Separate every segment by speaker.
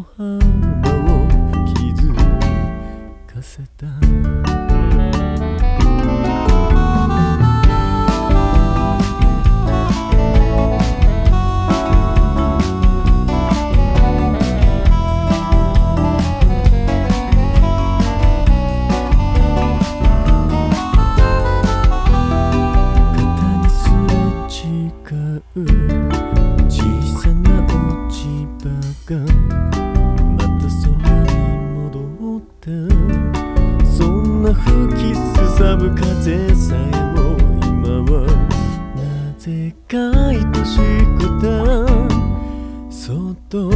Speaker 1: 浜を気かせた。ぶ風さえも今はなぜか愛しくたそっと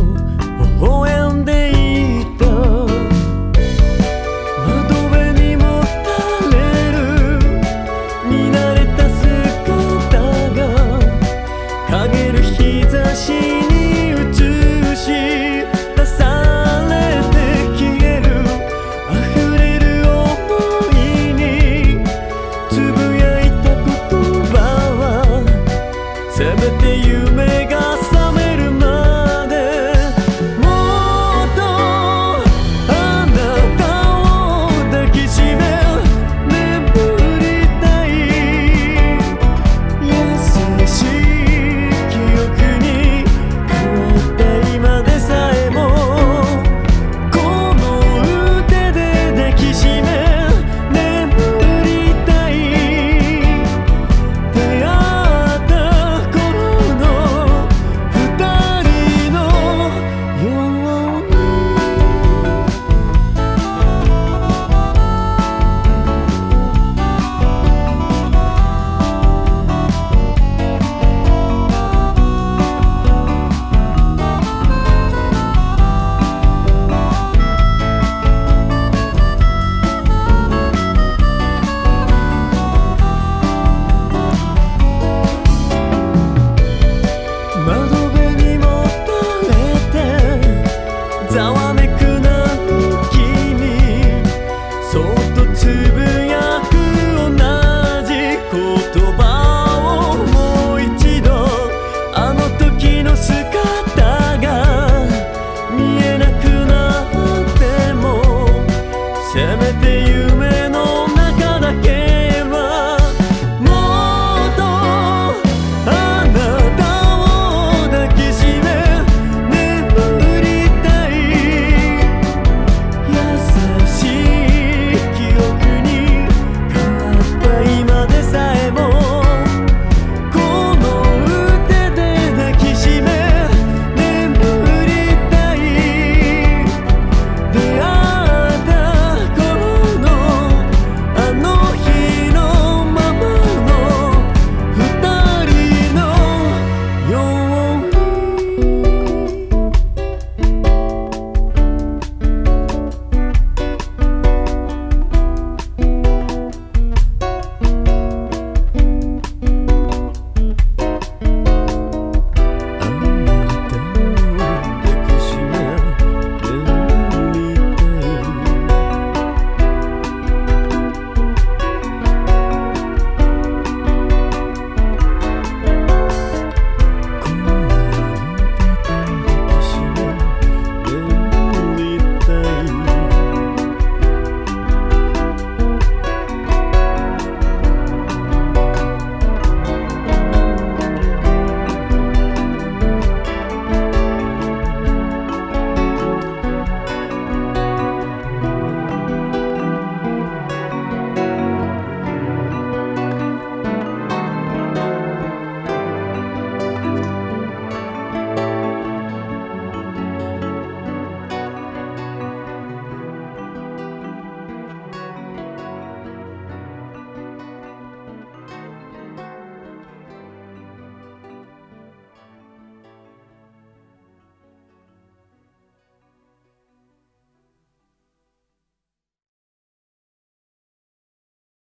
Speaker 1: めて夢